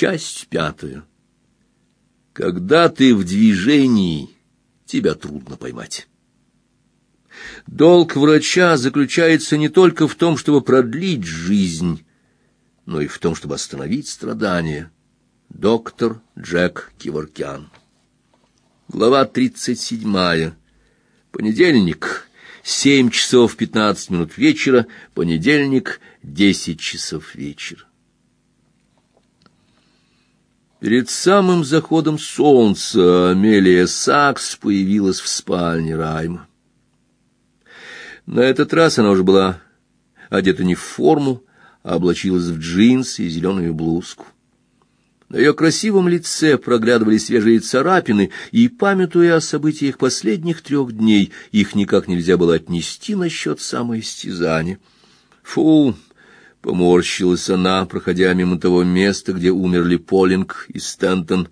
Часть пятая. Когда ты в движении, тебя трудно поймать. Долг врача заключается не только в том, чтобы продлить жизнь, но и в том, чтобы остановить страдания. Доктор Джек Киворкян. Глава тридцать седьмая. Понедельник. Семь часов пятнадцать минут вечера. Понедельник. Десять часов вечера. Перед самым заходом солнца Амелия Сакс появилась в спальне Райма. На этот раз она уже была одета не в форму, а облачилась в джинсы и зеленую блузку. На ее красивом лице проглядывали свежие царапины, и, памятуя о событиях последних трех дней, их никак нельзя было отнести насчет самоистязания. «Фу!» — поморщилась она, проходя мимо того места, где умерли Полинг и Стентон.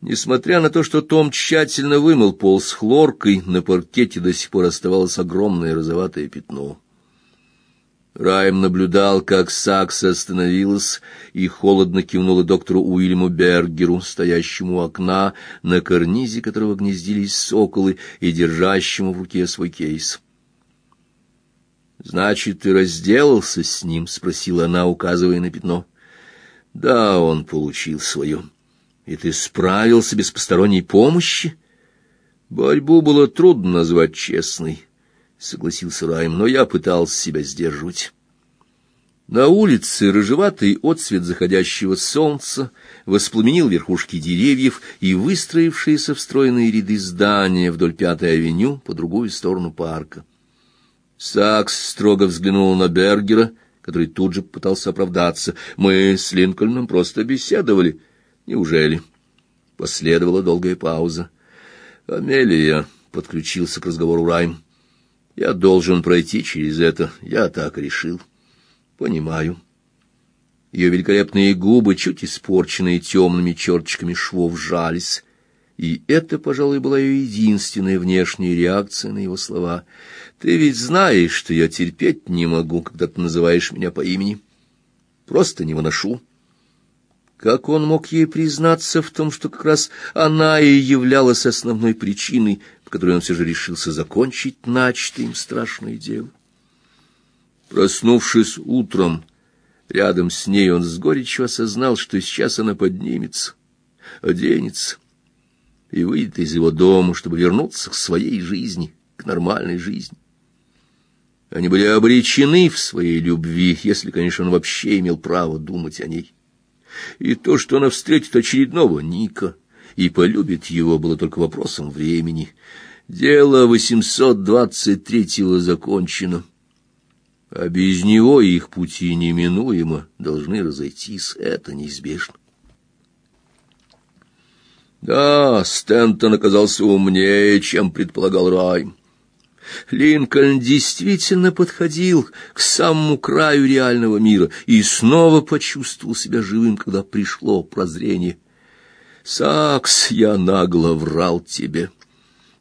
Несмотря на то, что Том тщательно вымыл пол с хлоркой, на паркете до сих пор оставалось огромное розоватое пятно. Райм наблюдал, как Сакс остановилась и холодно кивнула доктору Уильяму Бергеру, стоящему у окна, на карнизе которого гнездились соколы и держащему в руке свой кейс. «Значит, ты разделался с ним?» — спросила она, указывая на пятно. «Да, он получил свое. И ты справился без посторонней помощи?» «Борьбу было трудно назвать честной» согласился Райм, но я пытался себя сдерживать. На улице рыжеватый отсвет заходящего солнца воспламенил верхушки деревьев и выстроившиеся в стройные ряды здания вдоль Пятой авеню по другую сторону парка. Сакс строго взглянул на Бергера, который тут же пытался оправдаться. Мы с Линкольном просто беседовали. Неужели? Последовала долгая пауза. Амелия подключился к разговору Райм. Я должен пройти через это, я так решил. Понимаю. Ее великолепные губы, чуть испорченные темными черточками швов, сжались. И это, пожалуй, была ее единственная внешняя реакция на его слова. «Ты ведь знаешь, что я терпеть не могу, когда ты называешь меня по имени. Просто не выношу». Как он мог ей признаться в том, что как раз она и являлась основной причиной, которой он все же решился закончить начатое им страшное дело. Проснувшись утром, рядом с ней он с горечью осознал, что сейчас она поднимется, оденется и выйдет из его дома, чтобы вернуться к своей жизни, к нормальной жизни. Они были обречены в своей любви, если, конечно, он вообще имел право думать о ней. И то, что она встретит очередного Ника и полюбит его, было только вопросом времени — Дело 823-го закончено, а без него их пути неминуемо должны разойтись, это неизбежно. Да, Стентон оказался умнее, чем предполагал Райм. Линкольн действительно подходил к самому краю реального мира и снова почувствовал себя живым, когда пришло прозрение. «Сакс, я нагло врал тебе».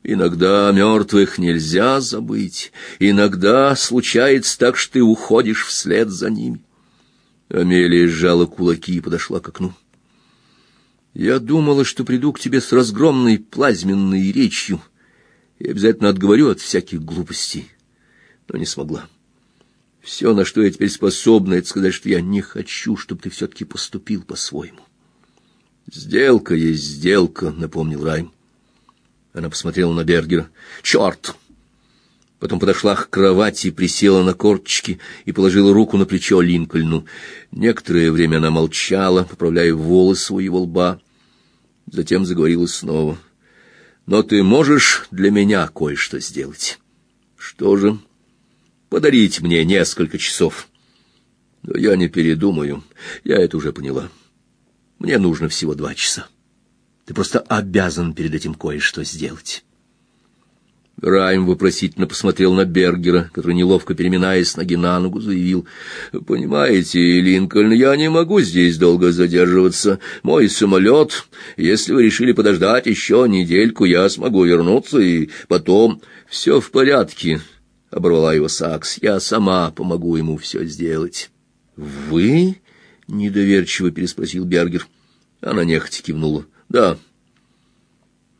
Иногда мертвых нельзя забыть, иногда случается так, что ты уходишь вслед за ними. Амелия сжала кулаки и подошла к окну. Я думала, что приду к тебе с разгромной плазменной речью и обязательно отговорю от всяких глупостей, но не смогла. Все, на что я теперь способна, это сказать, что я не хочу, чтобы ты все-таки поступил по-своему. Сделка есть сделка, напомнил Райм. Она посмотрела на Бергера. «Черт!» Потом подошла к кровати, присела на корточки и положила руку на плечо Линкольну. Некоторое время она молчала, поправляя волосы у его лба. Затем заговорила снова. «Но ты можешь для меня кое-что сделать?» «Что же?» «Подарить мне несколько часов». «Но я не передумаю. Я это уже поняла. Мне нужно всего два часа». Ты просто обязан перед этим кое-что сделать. Райм вопросительно посмотрел на Бергера, который, неловко переминаясь ноги на ногу, заявил, «Понимаете, Линкольн, я не могу здесь долго задерживаться. Мой самолет, если вы решили подождать еще недельку, я смогу вернуться, и потом...» «Все в порядке», — оборвала его Сакс, — «я сама помогу ему все сделать». «Вы?» — недоверчиво переспросил Бергер. Она нехотя кивнула. «Да».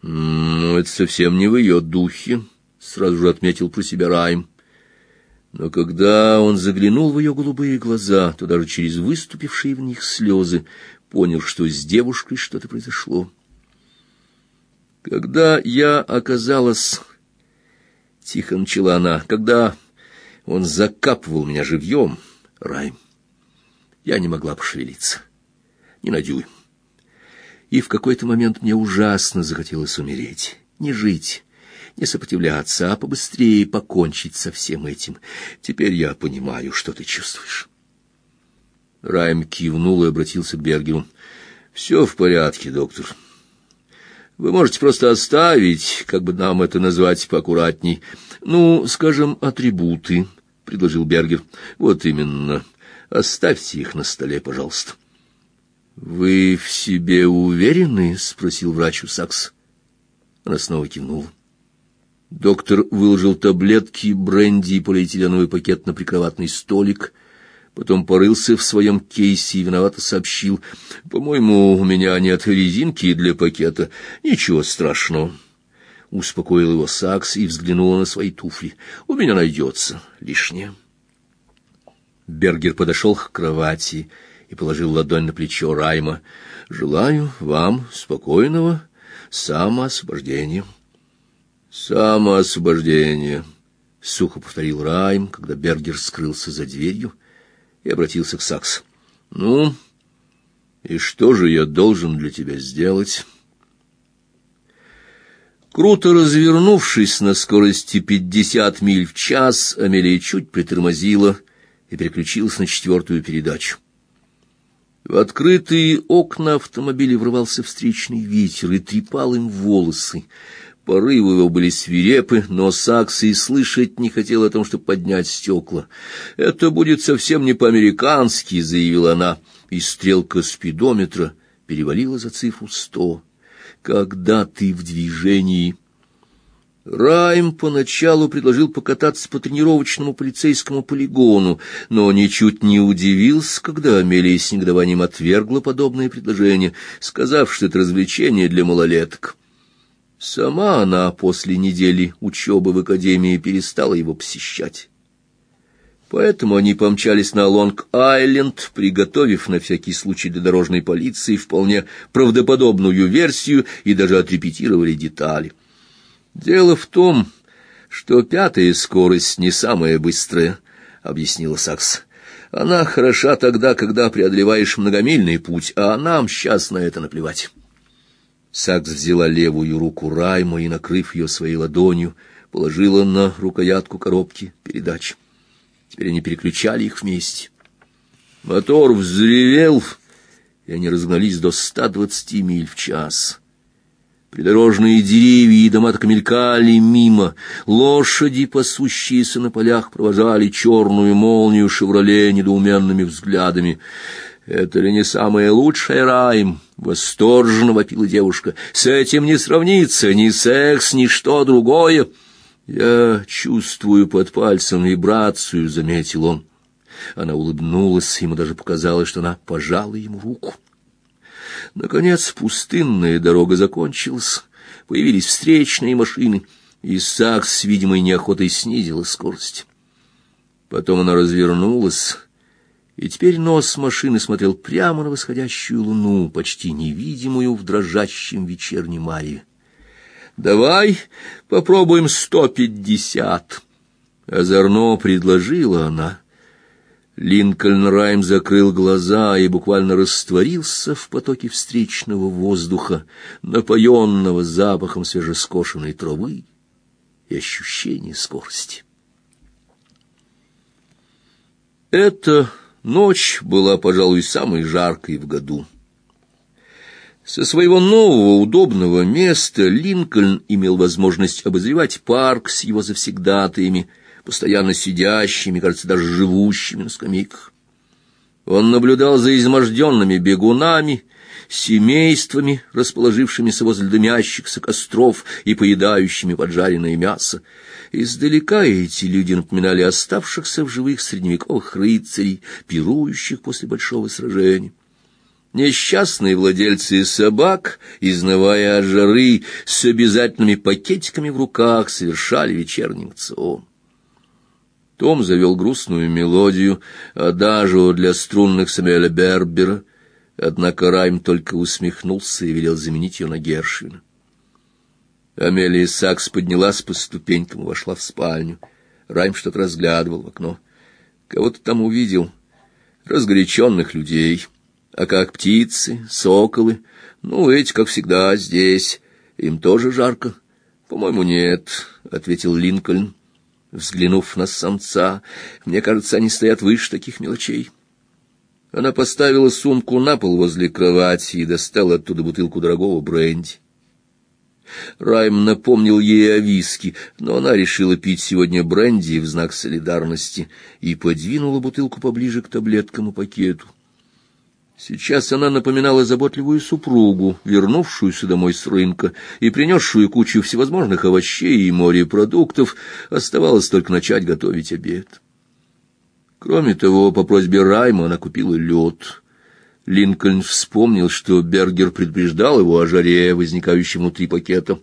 «Ну, это совсем не в ее духе», — сразу же отметил про себя Райм. Но когда он заглянул в ее голубые глаза, то даже через выступившие в них слезы понял, что с девушкой что-то произошло. Когда я оказалась... Тихо начала она. Когда он закапывал меня живьем, Райм, я не могла пошевелиться. Не на дюйм. И в какой-то момент мне ужасно захотелось умереть, не жить, не сопротивляться, а побыстрее покончить со всем этим. Теперь я понимаю, что ты чувствуешь. Райм кивнул и обратился к Бергеру. «Все в порядке, доктор. Вы можете просто оставить, как бы нам это назвать поаккуратней, ну, скажем, атрибуты, — предложил Бергер. Вот именно. Оставьте их на столе, пожалуйста. Вы в себе уверены? — спросил врач у Сакс. Она снова кивнула. Доктор выложил таблетки, бренди и полиэтиленовый пакет на прикроватный столик — Потом порылся в своем кейсе и виновато сообщил. «По-моему, у меня нет резинки для пакета. Ничего страшного». Успокоил его Сакс и взглянула на свои туфли. «У меня найдется лишнее». Бергер подошел к кровати и положил ладонь на плечо Райма. «Желаю вам спокойного самоосвобождения». «Самоосвобождение», — сухо повторил Райм, когда Бергер скрылся за дверью и обратился к Сакс. «Ну, и что же я должен для тебя сделать?» Круто развернувшись на скорости пятьдесят миль в час, Амелия чуть притормозила и переключилась на четвертую передачу. В открытые окна автомобиля врывался встречный ветер и трепал им волосы. Порывы его были свирепы, но Сакс и слышать не хотел о том, чтобы поднять стекла. «Это будет совсем не по-американски», — заявила она, и стрелка спидометра перевалила за цифру сто. «Когда ты в движении...» Райм поначалу предложил покататься по тренировочному полицейскому полигону, но ничуть не удивился, когда Амелия с негодованием отвергла подобное предложение, сказав, что это развлечение для малолеток. Сама она после недели учебы в академии перестала его посещать. Поэтому они помчались на Лонг-Айленд, приготовив на всякий случай для дорожной полиции вполне правдоподобную версию и даже отрепетировали детали. Дело в том, что пятая скорость не самая быстрая, — объяснила Сакс. Она хороша тогда, когда преодолеваешь многомильный путь, а нам сейчас на это наплевать. Сакс взяла левую руку Райма и, накрыв ее своей ладонью, положила на рукоятку коробки передач. Теперь они переключали их вместе. Мотор взревел, и они разгнались до ста двадцати миль в час. Придорожные деревья и дома так мелькали мимо. Лошади, пасущиеся на полях, провожали черную молнию «Шевроле» недоуменными взглядами. «Это ли не самое лучшее, Райм?» — восторженно вопила девушка. «С этим не сравнится ни секс, ни что другое». «Я чувствую под пальцем вибрацию», — заметил он. Она улыбнулась, ему даже показалось, что она пожала ему руку. Наконец пустынная дорога закончилась, появились встречные машины, и Сакс с видимой неохотой снизила скорость. Потом она развернулась и теперь нос машины смотрел прямо на восходящую луну, почти невидимую в дрожащем вечернем мареве. «Давай попробуем сто пятьдесят!» Озорно предложила она. Линкольн Райм закрыл глаза и буквально растворился в потоке встречного воздуха, напоенного запахом свежескошенной травы и ощущения скорости. Это Ночь была, пожалуй, самой жаркой в году. Со своего нового удобного места Линкольн имел возможность обозревать парк с его завсегдатаями, постоянно сидящими, кажется, даже живущими на скамейках. Он наблюдал за изможденными бегунами, семействами, расположившимися возле дымящихся костров и поедающими поджаренное мясо. Издалека эти люди напоминали оставшихся в живых средневековых рыцарей, пирующих после большого сражения. Несчастные владельцы собак, изнывая от жары, с обязательными пакетиками в руках, совершали вечерний мацион. Том завел грустную мелодию, адажу для струнных Самуэля Бербера, однако Райм только усмехнулся и велел заменить ее на Гершвина. Амелия Сакс поднялась по ступенькам и вошла в спальню. Райм что-то разглядывал в окно. Кого-то там увидел. Разгоряченных людей — а как птицы, соколы? Ну, эти, как всегда, здесь. Им тоже жарко? По-моему, нет, ответил Линкольн, взглянув на самца. Мне кажется, они стоят выше таких мелочей. Она поставила сумку на пол возле кровати и достала оттуда бутылку дорогого бренди. Райм напомнил ей о виске, но она решила пить сегодня бренди в знак солидарности и подвинула бутылку поближе к таблеткам и пакету. Сейчас она напоминала заботливую супругу, вернувшуюся домой с рынка и принесшую кучу всевозможных овощей и морепродуктов, оставалось только начать готовить обед. Кроме того, по просьбе Райма она купила лед. Линкольн вспомнил, что Бергер предупреждал его о жаре, возникающей внутри пакета.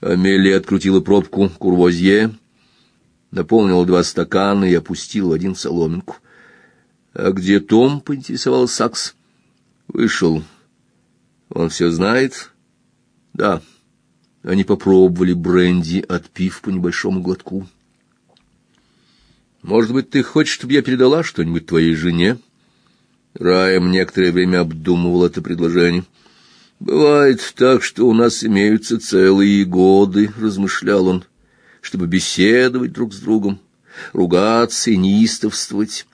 Амелия открутила пробку курвозье, наполнила два стакана и опустила один соломинку. — А где Том? — поинтересовался Сакс. Вышел. Он все знает? Да. Они попробовали бренди, отпив по небольшому глотку. Может быть, ты хочешь, чтобы я передала что-нибудь твоей жене? Раем некоторое время обдумывал это предложение. Бывает так, что у нас имеются целые годы, размышлял он, чтобы беседовать друг с другом, ругаться и неистовствовать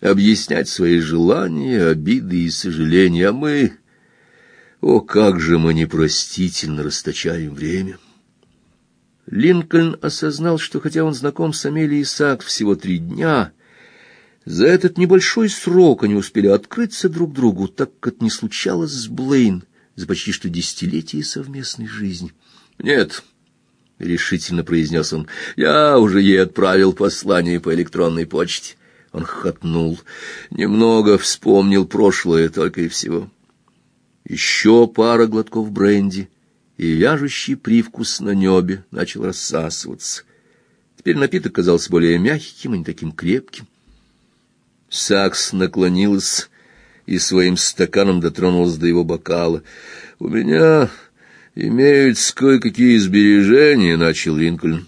объяснять свои желания, обиды и сожаления, а мы... О, как же мы непростительно расточаем время! Линкольн осознал, что хотя он знаком с Амелией Исаак всего три дня, за этот небольшой срок они успели открыться друг другу, так как не случалось с Блейн за почти что десятилетие совместной жизни. «Нет», — решительно произнес он, — «я уже ей отправил послание по электронной почте». Он хохотнул. Немного вспомнил прошлое только и всего. Еще пара глотков бренди, и вяжущий привкус на небе начал рассасываться. Теперь напиток казался более мягким и не таким крепким. Сакс наклонилась и своим стаканом дотронулась до его бокала. «У меня имеются кое-какие сбережения», — начал Линкольн.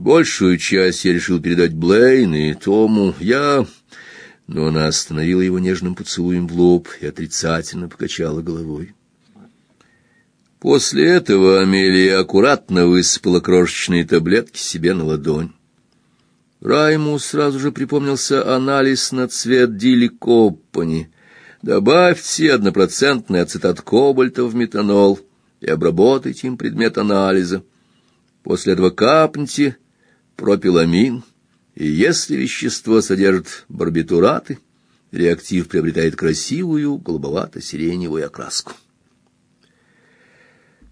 Большую часть я решил передать Блейн и Тому. Я... Но она остановила его нежным поцелуем в лоб и отрицательно покачала головой. После этого Амелия аккуратно высыпала крошечные таблетки себе на ладонь. Райму сразу же припомнился анализ на цвет Дили Коппани. Добавьте однопроцентный ацетат кобальта в метанол и обработайте им предмет анализа. После этого капните пропиламин, и если вещество содержит барбитураты, реактив приобретает красивую голубовато-сиреневую окраску.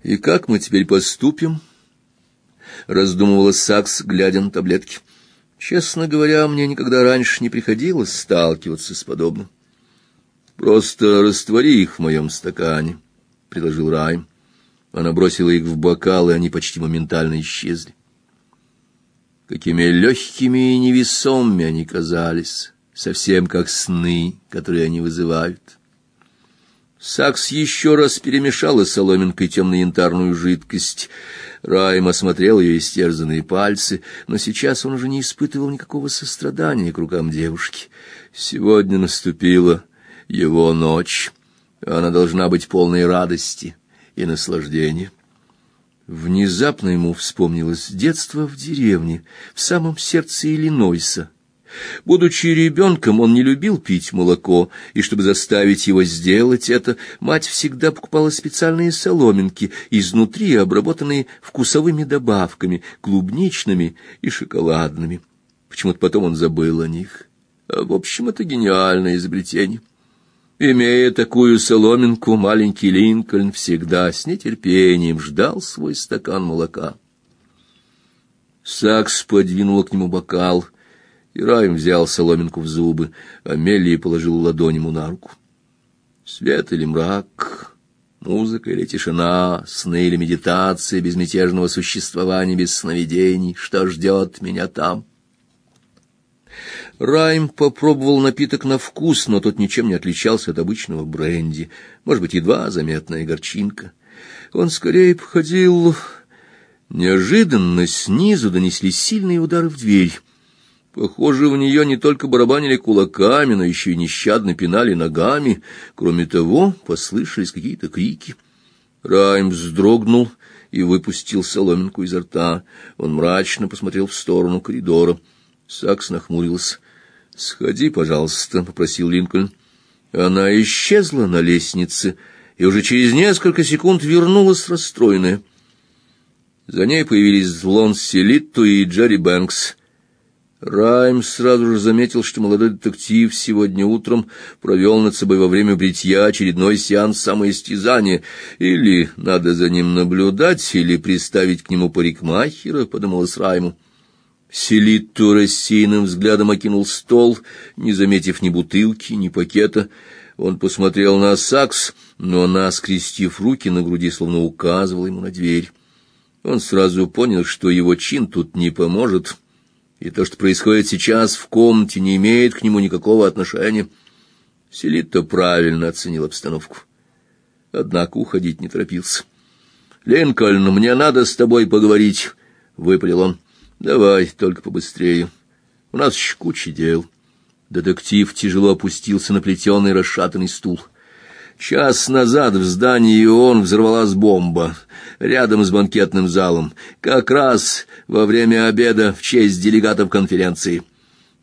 «И как мы теперь поступим?» — раздумывала Сакс, глядя на таблетки. «Честно говоря, мне никогда раньше не приходилось сталкиваться с подобным. Просто раствори их в моем стакане», — предложил Райм. Она бросила их в бокал, и они почти моментально исчезли. Какими легкими и невесомыми они казались, совсем как сны, которые они вызывают. Сакс еще раз перемешала соломинкой темно-янтарную жидкость. Райм осмотрел ее истерзанные пальцы, но сейчас он уже не испытывал никакого сострадания к рукам девушки. Сегодня наступила его ночь. Она должна быть полной радости и наслаждения. Внезапно ему вспомнилось детство в деревне, в самом сердце Иллинойса. Будучи ребенком, он не любил пить молоко, и чтобы заставить его сделать это, мать всегда покупала специальные соломинки, изнутри обработанные вкусовыми добавками, клубничными и шоколадными. Почему-то потом он забыл о них. А, в общем, это гениальное изобретение. Имея такую соломинку, маленький Линкольн всегда с нетерпением ждал свой стакан молока. Сакс подвинул к нему бокал, и Райм взял соломинку в зубы, а Мелли положил ладонь ему на руку. Свет или мрак, музыка или тишина, сны или медитация безмятежного существования без сновидений, что ждет меня там? Райм попробовал напиток на вкус, но тот ничем не отличался от обычного бренди, может быть, едва заметная горчинка. Он скорее походил... Неожиданно снизу донеслись сильные удары в дверь. Похоже, в нее не только барабанили кулаками, но еще и нещадно пинали ногами. Кроме того, послышались какие-то крики. Райм вздрогнул и выпустил соломинку изо рта. Он мрачно посмотрел в сторону коридора. Сакс нахмурился. «Сходи, пожалуйста», — попросил Линкольн. Она исчезла на лестнице и уже через несколько секунд вернулась расстроенная. За ней появились Лон Селитту и Джерри Бэнкс. Райм сразу же заметил, что молодой детектив сегодня утром провел над собой во время бритья очередной сеанс самоистязания. Или надо за ним наблюдать, или приставить к нему парикмахера, — подумалось Райму. Селитту рассеянным взглядом окинул стол, не заметив ни бутылки, ни пакета. Он посмотрел на сакс, но она, скрестив руки на груди, словно указывала ему на дверь. Он сразу понял, что его чин тут не поможет, и то, что происходит сейчас в комнате, не имеет к нему никакого отношения. Селитто правильно оценил обстановку. Однако уходить не торопился. «Линкольн, мне надо с тобой поговорить», — выпалил он. Давай, только побыстрее. У нас еще куча дел. Детектив тяжело опустился на плетеный расшатанный стул. Час назад в здании ООН взорвалась бомба рядом с банкетным залом, как раз во время обеда в честь делегатов конференции.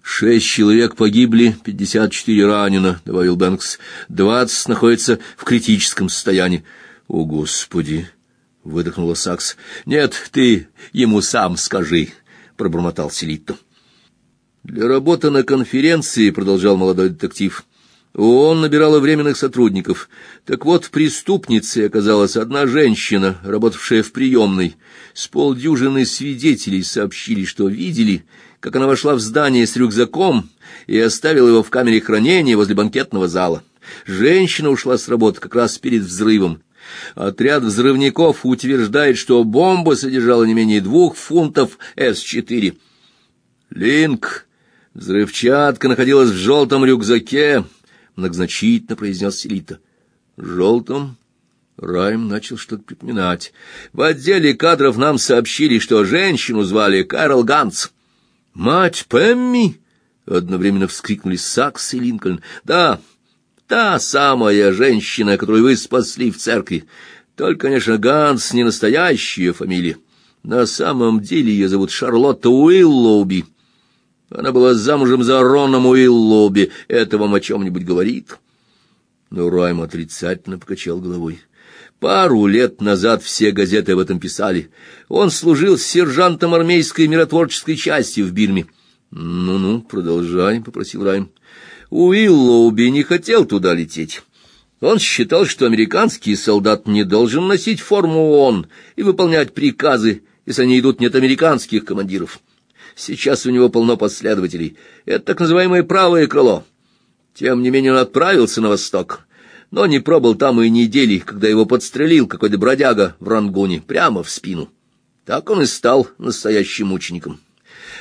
Шесть человек погибли, пятьдесят четыре ранено, — добавил Бэнкс. Двадцать находятся в критическом состоянии. О, Господи! — выдохнула Сакс. — Нет, ты ему сам скажи. — пробормотал Селитто. «Для работы на конференции, — продолжал молодой детектив, — он набирал временных сотрудников. Так вот, преступницей оказалась одна женщина, работавшая в приемной. С полдюжины свидетелей сообщили, что видели, как она вошла в здание с рюкзаком и оставила его в камере хранения возле банкетного зала. Женщина ушла с работы как раз перед взрывом. Отряд взрывников утверждает, что бомба содержала не менее двух фунтов С-4. Линк, взрывчатка находилась в желтом рюкзаке, многозначительно произнес Селита. Желтом? Райм начал что-то припоминать. В отделе кадров нам сообщили, что женщину звали Кэрол Ганс. Мать Пэмми? Одновременно вскрикнули Сакс и Линкольн. Да, Та самая женщина, которую вы спасли в церкви. Только, конечно, Ганс не настоящая фамилия. На самом деле ее зовут Шарлотта Уиллоуби. Она была замужем за Роном Уиллоуби. Это вам о чем-нибудь говорит?» Но Райм отрицательно покачал головой. Пару лет назад все газеты об этом писали. Он служил сержантом армейской миротворческой части в Бирме. «Ну-ну, продолжай», — попросил Райм. Уиллоуби не хотел туда лететь. Он считал, что американский солдат не должен носить форму ООН и выполнять приказы, если они идут не от американских командиров. Сейчас у него полно последователей. Это так называемое правое крыло. Тем не менее он отправился на восток, но не пробыл там и недели, когда его подстрелил какой-то бродяга в Рангуне прямо в спину. Так он и стал настоящим мучеником.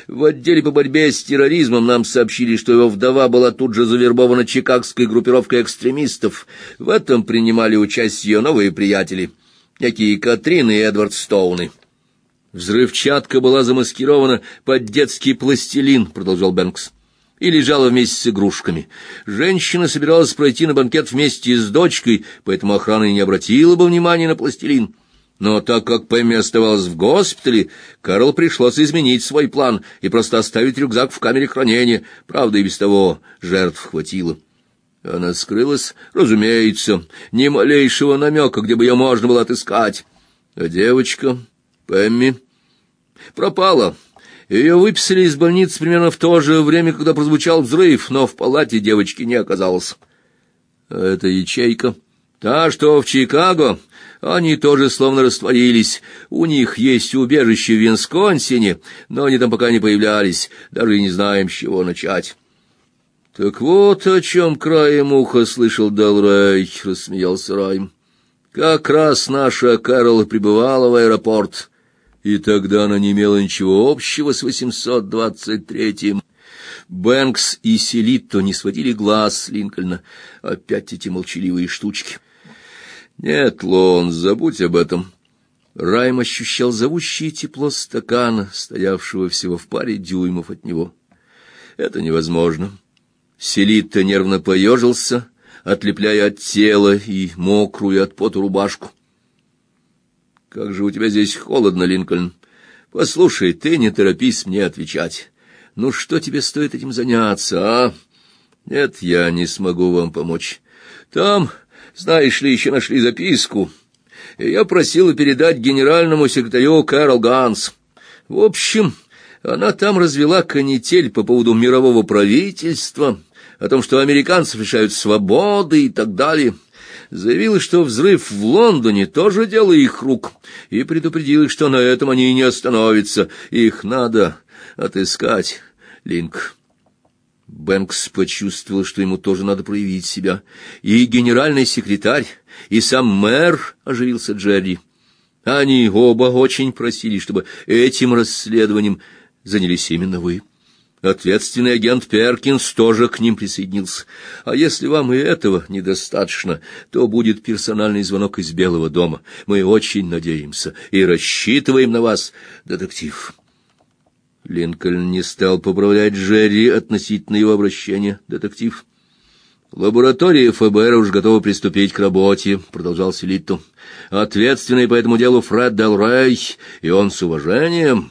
В отделе по борьбе с терроризмом нам сообщили, что его вдова была тут же завербована чикагской группировкой экстремистов. В этом принимали участие ее новые приятели, такие Катрин и Эдвард Стоуны. Взрывчатка была замаскирована под детский пластилин, продолжал Бэнкс, и лежала вместе с игрушками. Женщина собиралась пройти на банкет вместе с дочкой, поэтому охрана не обратила бы внимания на пластилин. Но так как Пэмми оставалась в госпитале, Карл пришлось изменить свой план и просто оставить рюкзак в камере хранения. Правда, и без того жертв хватило. Она скрылась, разумеется, ни малейшего намека, где бы ее можно было отыскать. А девочка, Пэмми, пропала. Ее выписали из больницы примерно в то же время, когда прозвучал взрыв, но в палате девочки не оказалось. А это ячейка? Та, что в Чикаго, они тоже словно растворились. У них есть убежище в Висконсине, но они там пока не появлялись. Даже не знаем, с чего начать. Так вот о чем краем уха слышал Далрай, рассмеялся Райм. Как раз наша Кэрол прибывала в аэропорт, и тогда она не имела ничего общего с 823-м. Бэнкс и Селитто не сводили глаз с Линкольна. Опять эти молчаливые штучки. Нет, Лон, забудь об этом. Райм ощущал зовущее тепло стакана, стоявшего всего в паре дюймов от него. Это невозможно. Селитто нервно поежился, отлепляя от тела и мокрую от пота рубашку. Как же у тебя здесь холодно, Линкольн. Послушай, ты не торопись мне отвечать. Ну что тебе стоит этим заняться, а? Нет, я не смогу вам помочь. Там, знаешь ли, еще нашли записку. И я просила передать генеральному секретарю Кэрол Ганс. В общем, она там развела канитель по поводу мирового правительства, о том, что американцев лишают свободы и так далее. Заявила, что взрыв в Лондоне тоже дело их рук, и предупредила, что на этом они не остановятся. Их надо отыскать, Линк. Бэнкс почувствовал, что ему тоже надо проявить себя. И генеральный секретарь, и сам мэр, — оживился Джерри. Они оба очень просили, чтобы этим расследованием занялись именно вы. Ответственный агент Перкинс тоже к ним присоединился. А если вам и этого недостаточно, то будет персональный звонок из Белого дома. Мы очень надеемся и рассчитываем на вас, детектив. Линкольн не стал поправлять Джерри относительно его обращения, детектив. Лаборатория ФБР уж готова приступить к работе, продолжал Селитто. Ответственный по этому делу Фред Делрей, и он с уважением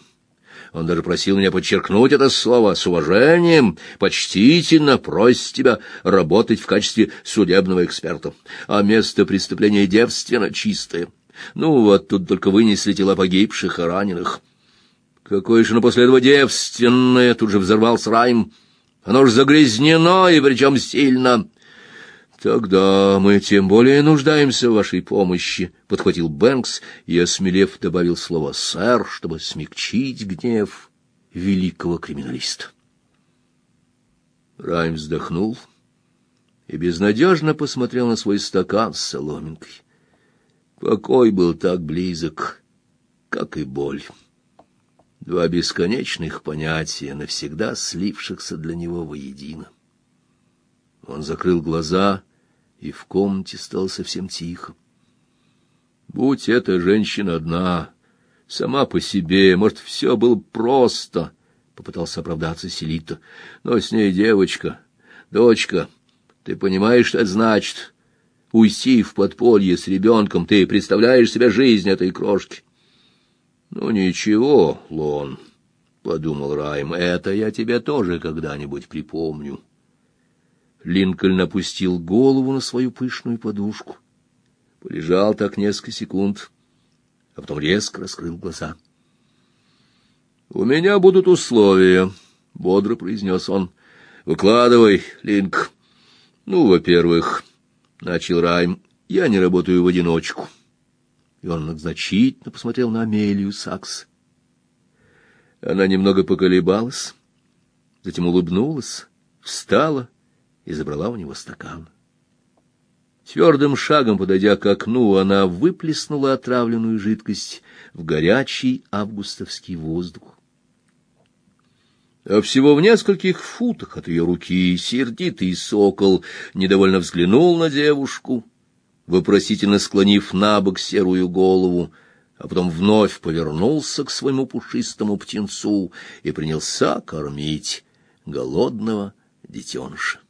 он даже просил меня подчеркнуть это слово с уважением, почтительно просит тебя работать в качестве судебного эксперта. А место преступления девственно чистое. Ну, вот тут только вынесли тела погибших и раненых. Какое же после этого девственное, тут же взорвался Райм. Оно ж загрязнено, и причем сильно. Тогда мы тем более нуждаемся в вашей помощи, подхватил Бэнкс и осмелев добавил слово сэр, чтобы смягчить гнев великого криминалиста. Райм вздохнул и безнадежно посмотрел на свой стакан с соломинкой. Покой был так близок, как и боль. Два бесконечных понятия, навсегда слившихся для него воедино. Он закрыл глаза и в комнате стало совсем тихо. Будь эта женщина одна, сама по себе, может, все было просто, — попытался оправдаться Селита. Но с ней девочка, дочка. Ты понимаешь, что это значит? Уйти в подполье с ребенком, ты представляешь себе жизнь этой крошки? Ну, ничего, Лон, — подумал Райм, — это я тебе тоже когда-нибудь припомню. Линкольн опустил голову на свою пышную подушку. Полежал так несколько секунд, а потом резко раскрыл глаза. «У меня будут условия», — бодро произнес он. «Выкладывай, Линк». «Ну, во-первых», — начал Райм, — «я не работаю в одиночку». И он многозначительно посмотрел на Амелию Сакс. Она немного поколебалась, затем улыбнулась, встала и забрала у него стакан. Твердым шагом, подойдя к окну, она выплеснула отравленную жидкость в горячий августовский воздух. А всего в нескольких футах от ее руки сердитый сокол недовольно взглянул на девушку, вопросительно склонив на бок серую голову, а потом вновь повернулся к своему пушистому птенцу и принялся кормить голодного детеныша.